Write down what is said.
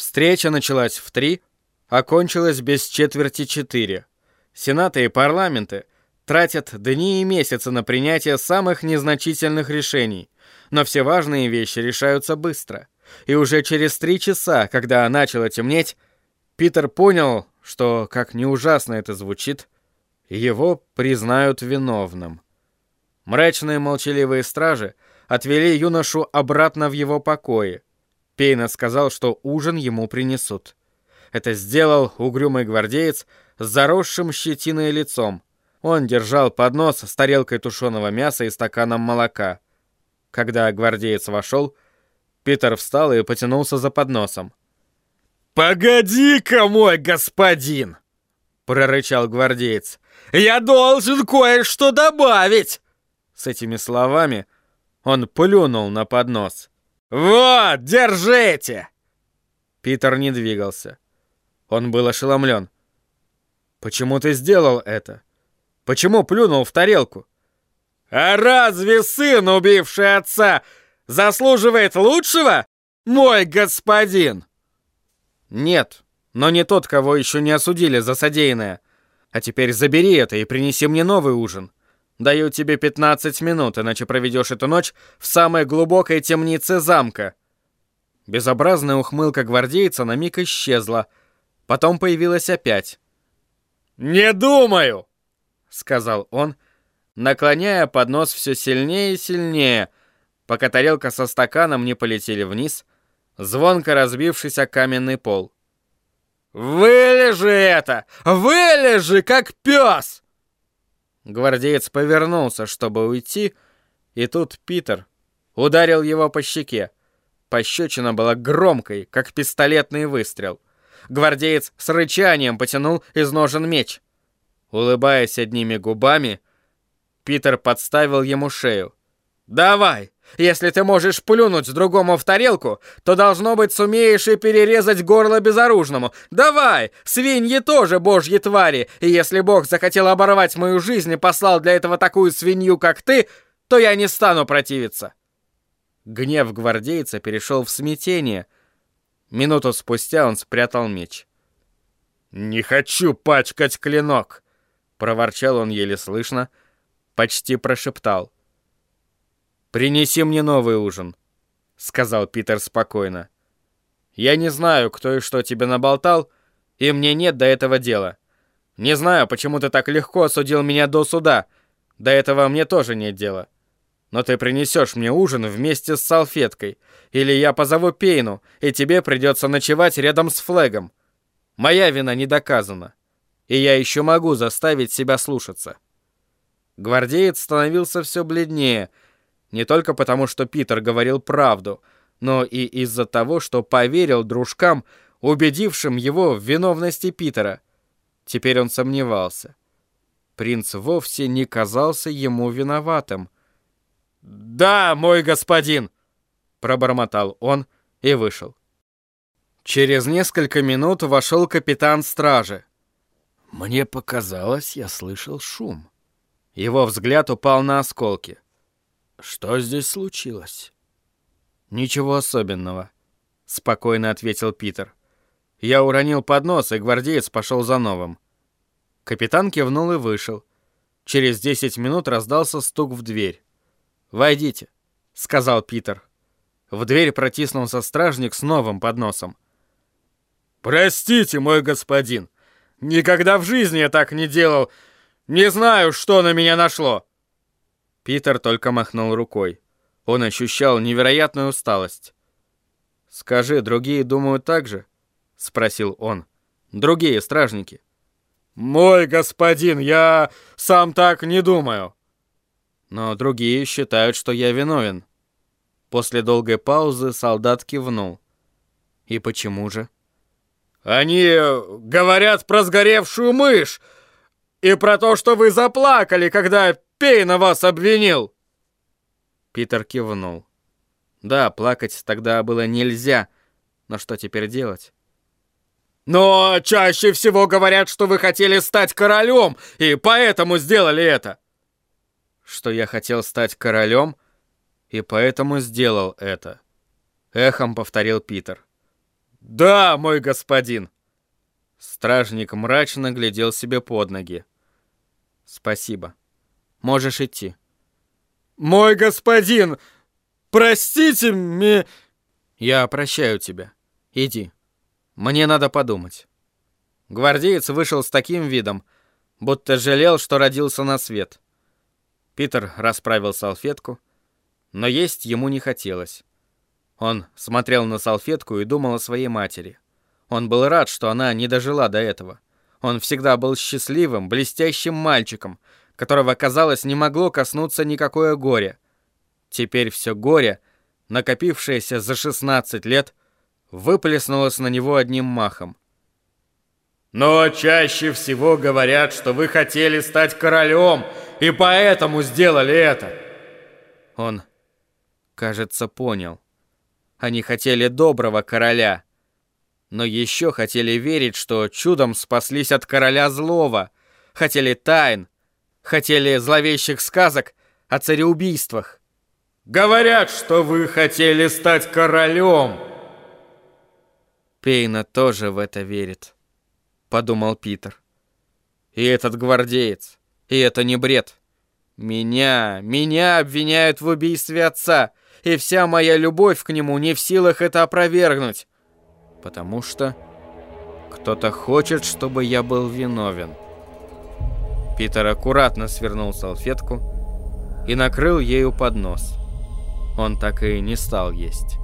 Встреча началась в три, окончилась без четверти четыре. Сенаты и парламенты тратят дни и месяцы на принятие самых незначительных решений, но все важные вещи решаются быстро. И уже через три часа, когда начало темнеть, Питер понял, что, как не ужасно это звучит, его признают виновным. Мрачные молчаливые стражи отвели юношу обратно в его покои. Пейна сказал, что ужин ему принесут. Это сделал угрюмый гвардеец с заросшим щетиной лицом. Он держал поднос с тарелкой тушеного мяса и стаканом молока. Когда гвардеец вошел, Питер встал и потянулся за подносом. «Погоди-ка, мой господин!» — прорычал гвардеец. «Я должен кое-что добавить!» С этими словами он плюнул на поднос. «Вот, держите!» Питер не двигался. Он был ошеломлен. «Почему ты сделал это? Почему плюнул в тарелку?» «А разве сын, убивший отца, заслуживает лучшего, мой господин?» «Нет, но не тот, кого еще не осудили за содеянное. А теперь забери это и принеси мне новый ужин. Даю тебе 15 минут, иначе проведешь эту ночь в самой глубокой темнице замка». Безобразная ухмылка гвардейца на миг исчезла, потом появилась опять. «Не думаю!» — сказал он, наклоняя поднос все сильнее и сильнее, пока тарелка со стаканом не полетели вниз, звонко разбившись о каменный пол. «Вылежи это! Вылежи, как пес!» Гвардеец повернулся, чтобы уйти, и тут Питер ударил его по щеке. Пощечина была громкой, как пистолетный выстрел. Гвардеец с рычанием потянул из ножен меч. Улыбаясь одними губами, Питер подставил ему шею. «Давай! Если ты можешь плюнуть другому в тарелку, то, должно быть, сумеешь и перерезать горло безоружному. Давай! Свиньи тоже божьи твари, и если Бог захотел оборвать мою жизнь и послал для этого такую свинью, как ты, то я не стану противиться!» Гнев гвардейца перешел в смятение. Минуту спустя он спрятал меч. «Не хочу пачкать клинок!» — проворчал он еле слышно, почти прошептал — «Принеси мне новый ужин», — сказал Питер спокойно. «Я не знаю, кто и что тебе наболтал, и мне нет до этого дела. Не знаю, почему ты так легко осудил меня до суда. До этого мне тоже нет дела. Но ты принесешь мне ужин вместе с салфеткой, или я позову Пейну, и тебе придется ночевать рядом с Флегом. Моя вина не доказана, и я еще могу заставить себя слушаться». Гвардеец становился все бледнее, — не только потому, что Питер говорил правду, но и из-за того, что поверил дружкам, убедившим его в виновности Питера. Теперь он сомневался. Принц вовсе не казался ему виноватым. «Да, мой господин!» — пробормотал он и вышел. Через несколько минут вошел капитан стражи. «Мне показалось, я слышал шум». Его взгляд упал на осколки. Что здесь случилось? Ничего особенного, спокойно ответил Питер. Я уронил поднос, и гвардеец пошел за новым. Капитан кивнул и вышел. Через десять минут раздался стук в дверь. «Войдите», — сказал Питер. В дверь протиснулся стражник с новым подносом. «Простите, мой господин, никогда в жизни я так не делал. Не знаю, что на меня нашло». Питер только махнул рукой. Он ощущал невероятную усталость. «Скажи, другие думают так же?» — спросил он. «Другие стражники». «Мой господин, я сам так не думаю». «Но другие считают, что я виновен». После долгой паузы солдат кивнул. «И почему же?» «Они говорят про сгоревшую мышь и про то, что вы заплакали, когда Пейна вас обвинил!» Питер кивнул. Да, плакать тогда было нельзя, но что теперь делать? «Но чаще всего говорят, что вы хотели стать королем, и поэтому сделали это!» «Что я хотел стать королем, и поэтому сделал это», — эхом повторил Питер. Да, мой господин. Стражник мрачно глядел себе под ноги. Спасибо. Можешь идти. Мой господин, простите меня. Я прощаю тебя. Иди. Мне надо подумать. Гвардеец вышел с таким видом, будто жалел, что родился на свет. Питер расправил салфетку, но есть ему не хотелось. Он смотрел на салфетку и думал о своей матери. Он был рад, что она не дожила до этого. Он всегда был счастливым, блестящим мальчиком, которого, казалось, не могло коснуться никакое горе. Теперь все горе, накопившееся за 16 лет, выплеснулось на него одним махом. Но чаще всего говорят, что вы хотели стать королем, и поэтому сделали это. Он, кажется, понял. Они хотели доброго короля, но еще хотели верить, что чудом спаслись от короля злого, хотели тайн, хотели зловещих сказок о цареубийствах. Говорят, что вы хотели стать королем. Пейна тоже в это верит подумал Питер. И этот гвардеец, и это не бред. Меня, меня обвиняют в убийстве отца, и вся моя любовь к нему не в силах это опровергнуть. Потому что кто-то хочет, чтобы я был виновен. Питер аккуратно свернул салфетку и накрыл ею поднос. Он так и не стал есть.